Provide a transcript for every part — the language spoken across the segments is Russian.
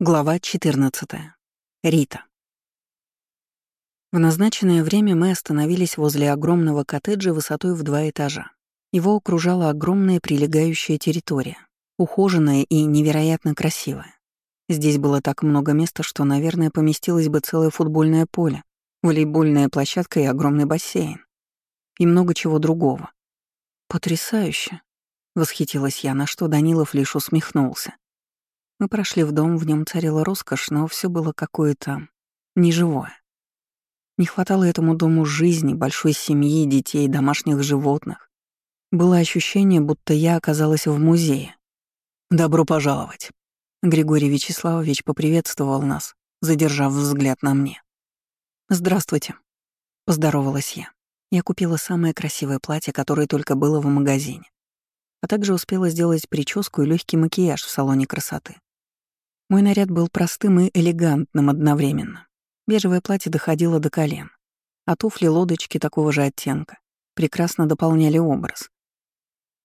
Глава 14. Рита. В назначенное время мы остановились возле огромного коттеджа высотой в два этажа. Его окружала огромная прилегающая территория, ухоженная и невероятно красивая. Здесь было так много места, что, наверное, поместилось бы целое футбольное поле, волейбольная площадка и огромный бассейн. И много чего другого. «Потрясающе!» — восхитилась я, на что Данилов лишь усмехнулся. Мы прошли в дом, в нем царила роскошь, но все было какое-то неживое. Не хватало этому дому жизни, большой семьи, детей, домашних животных. Было ощущение, будто я оказалась в музее. «Добро пожаловать!» Григорий Вячеславович поприветствовал нас, задержав взгляд на мне. «Здравствуйте», — поздоровалась я. Я купила самое красивое платье, которое только было в магазине, а также успела сделать прическу и легкий макияж в салоне красоты. Мой наряд был простым и элегантным одновременно. Бежевое платье доходило до колен, а туфли-лодочки такого же оттенка прекрасно дополняли образ.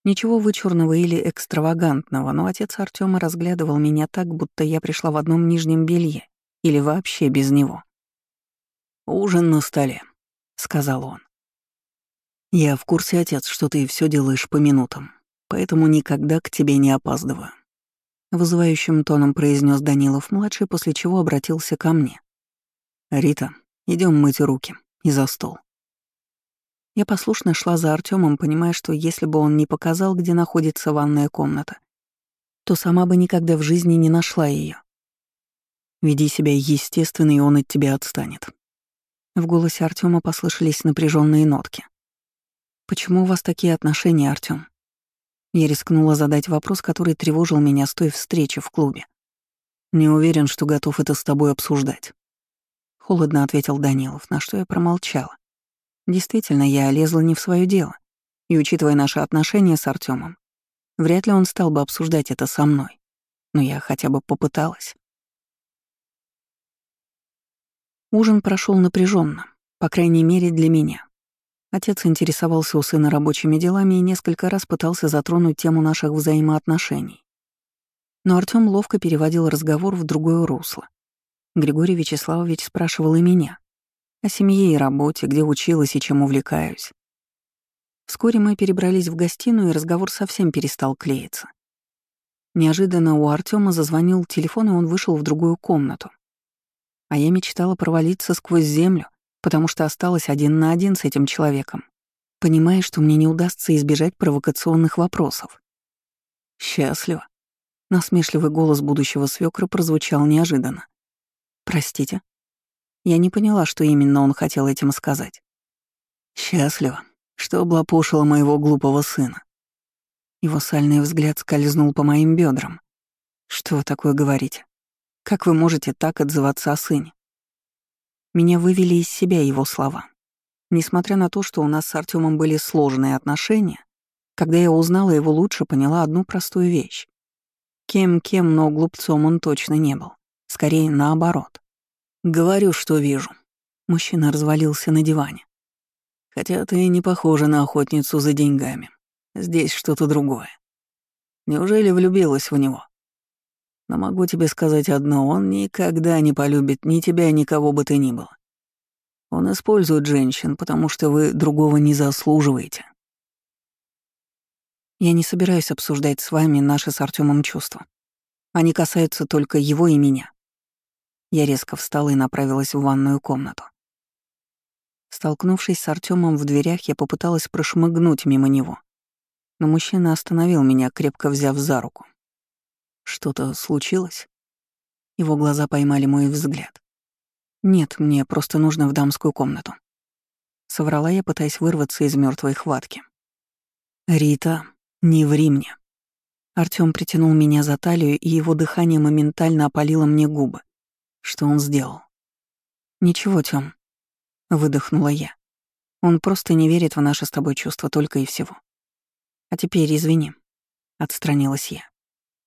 Ничего вычурного или экстравагантного, но отец Артема разглядывал меня так, будто я пришла в одном нижнем белье или вообще без него. «Ужин на столе», — сказал он. «Я в курсе, отец, что ты все делаешь по минутам, поэтому никогда к тебе не опаздываю. Вызывающим тоном произнес Данилов-младший, после чего обратился ко мне. «Рита, идем мыть руки и за стол». Я послушно шла за Артемом, понимая, что если бы он не показал, где находится ванная комната, то сама бы никогда в жизни не нашла ее. Веди себя естественно, и он от тебя отстанет. В голосе Артема послышались напряженные нотки. Почему у вас такие отношения, Артем? Я рискнула задать вопрос, который тревожил меня с той встречи в клубе. «Не уверен, что готов это с тобой обсуждать». Холодно ответил Данилов, на что я промолчала. Действительно, я лезла не в свое дело. И учитывая наши отношения с Артемом, вряд ли он стал бы обсуждать это со мной. Но я хотя бы попыталась. Ужин прошел напряженно, по крайней мере для меня. Отец интересовался у сына рабочими делами и несколько раз пытался затронуть тему наших взаимоотношений. Но Артём ловко переводил разговор в другое русло. Григорий Вячеславович спрашивал и меня. О семье и работе, где училась и чем увлекаюсь. Вскоре мы перебрались в гостиную, и разговор совсем перестал клеиться. Неожиданно у Артёма зазвонил телефон, и он вышел в другую комнату. А я мечтала провалиться сквозь землю, потому что осталась один на один с этим человеком, понимая, что мне не удастся избежать провокационных вопросов. «Счастливо». Насмешливый голос будущего свекра прозвучал неожиданно. «Простите?» Я не поняла, что именно он хотел этим сказать. «Счастливо, что облапошило моего глупого сына». Его сальный взгляд скользнул по моим бедрам. «Что вы такое говорите? Как вы можете так отзываться о сыне? Меня вывели из себя его слова. Несмотря на то, что у нас с Артемом были сложные отношения, когда я узнала его лучше, поняла одну простую вещь. Кем-кем, но глупцом он точно не был. Скорее, наоборот. «Говорю, что вижу». Мужчина развалился на диване. «Хотя ты не похожа на охотницу за деньгами. Здесь что-то другое. Неужели влюбилась в него?» Но могу тебе сказать одно, он никогда не полюбит ни тебя, ни кого бы ты ни было. Он использует женщин, потому что вы другого не заслуживаете. Я не собираюсь обсуждать с вами наши с Артемом чувства. Они касаются только его и меня. Я резко встала и направилась в ванную комнату. Столкнувшись с Артемом в дверях, я попыталась прошмыгнуть мимо него. Но мужчина остановил меня, крепко взяв за руку. Что-то случилось? Его глаза поймали мой взгляд. Нет, мне просто нужно в дамскую комнату. Соврала я, пытаясь вырваться из мертвой хватки. Рита, не ври мне. Артём притянул меня за талию, и его дыхание моментально опалило мне губы. Что он сделал? Ничего, Тём. Выдохнула я. Он просто не верит в наши с тобой чувства только и всего. А теперь извини. Отстранилась я.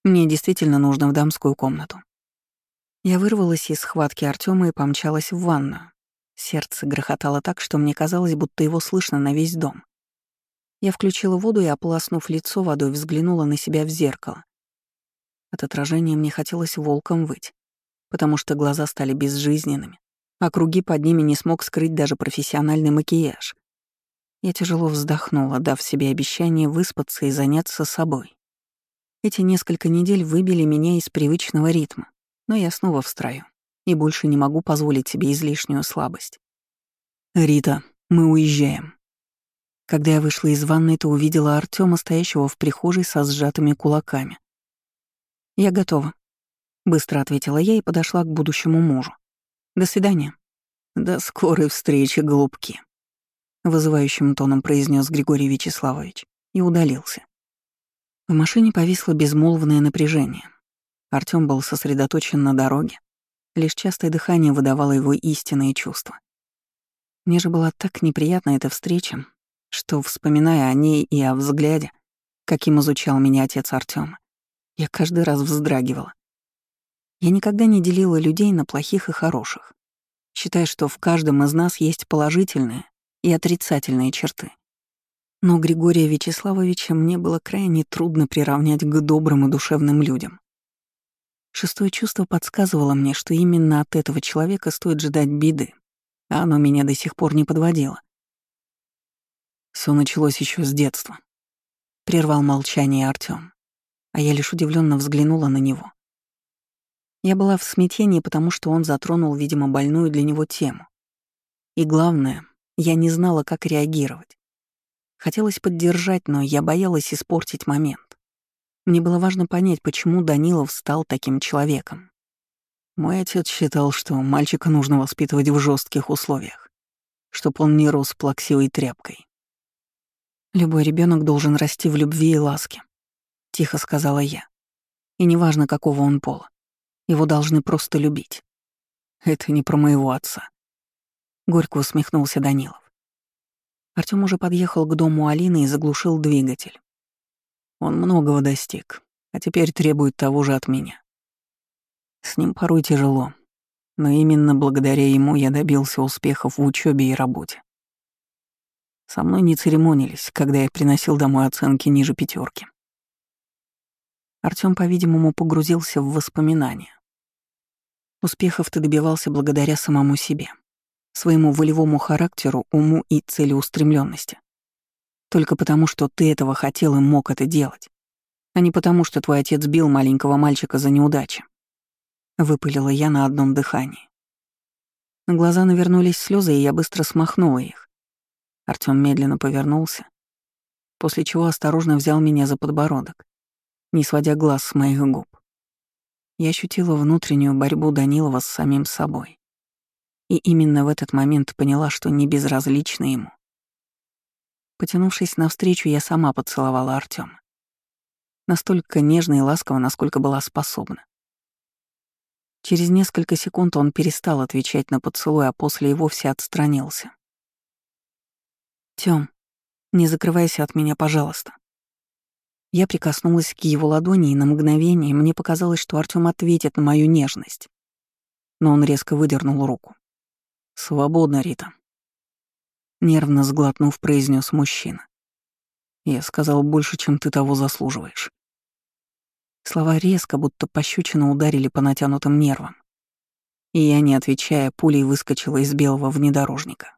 Мне действительно нужно в дамскую комнату. Я вырвалась из схватки Артема и помчалась в ванную. Сердце грохотало так, что мне казалось, будто его слышно на весь дом. Я включила воду и, ополоснув лицо водой, взглянула на себя в зеркало. От отражения мне хотелось волком выть. потому что глаза стали безжизненными, а круги под ними не смог скрыть даже профессиональный макияж. Я тяжело вздохнула, дав себе обещание выспаться и заняться собой. Эти несколько недель выбили меня из привычного ритма, но я снова в строю и больше не могу позволить себе излишнюю слабость. «Рита, мы уезжаем». Когда я вышла из ванной, то увидела Артема, стоящего в прихожей со сжатыми кулаками. «Я готова», — быстро ответила я и подошла к будущему мужу. «До свидания». «До скорой встречи, голубки», — вызывающим тоном произнес Григорий Вячеславович и удалился. В машине повисло безмолвное напряжение. Артём был сосредоточен на дороге. Лишь частое дыхание выдавало его истинные чувства. Мне же была так неприятна эта встреча, что, вспоминая о ней и о взгляде, каким изучал меня отец Артёма, я каждый раз вздрагивала. Я никогда не делила людей на плохих и хороших, считая, что в каждом из нас есть положительные и отрицательные черты. Но Григория Вячеславовича мне было крайне трудно приравнять к добрым и душевным людям. Шестое чувство подсказывало мне, что именно от этого человека стоит ждать беды, а оно меня до сих пор не подводило. Все началось еще с детства. Прервал молчание Артём, а я лишь удивленно взглянула на него. Я была в смятении, потому что он затронул, видимо, больную для него тему. И главное, я не знала, как реагировать. Хотелось поддержать, но я боялась испортить момент. Мне было важно понять, почему Данилов стал таким человеком. Мой отец считал, что мальчика нужно воспитывать в жестких условиях, чтоб он не рос плаксивой тряпкой. Любой ребенок должен расти в любви и ласке, тихо сказала я. И неважно, какого он пола. Его должны просто любить. Это не про моего отца. Горько усмехнулся Данилов. Артём уже подъехал к дому Алины и заглушил двигатель. Он многого достиг, а теперь требует того же от меня. С ним порой тяжело, но именно благодаря ему я добился успехов в учебе и работе. Со мной не церемонились, когда я приносил домой оценки ниже пятерки. Артём, по-видимому, погрузился в воспоминания. Успехов ты добивался благодаря самому себе своему волевому характеру, уму и целеустремленности. Только потому, что ты этого хотел и мог это делать, а не потому, что твой отец бил маленького мальчика за неудачи. Выпылила я на одном дыхании. На глаза навернулись слезы, и я быстро смахнула их. Артём медленно повернулся, после чего осторожно взял меня за подбородок, не сводя глаз с моих губ. Я ощутила внутреннюю борьбу Данилова с самим собой. И именно в этот момент поняла, что не безразлична ему. Потянувшись навстречу, я сама поцеловала Артема. Настолько нежно и ласково, насколько была способна. Через несколько секунд он перестал отвечать на поцелуй, а после и вовсе отстранился. «Тём, не закрывайся от меня, пожалуйста». Я прикоснулась к его ладони, и на мгновение мне показалось, что Артём ответит на мою нежность. Но он резко выдернул руку. «Свободно, Рита», — нервно сглотнув, произнес мужчина. «Я сказал больше, чем ты того заслуживаешь». Слова резко, будто пощечину ударили по натянутым нервам. И я, не отвечая, пулей выскочила из белого внедорожника.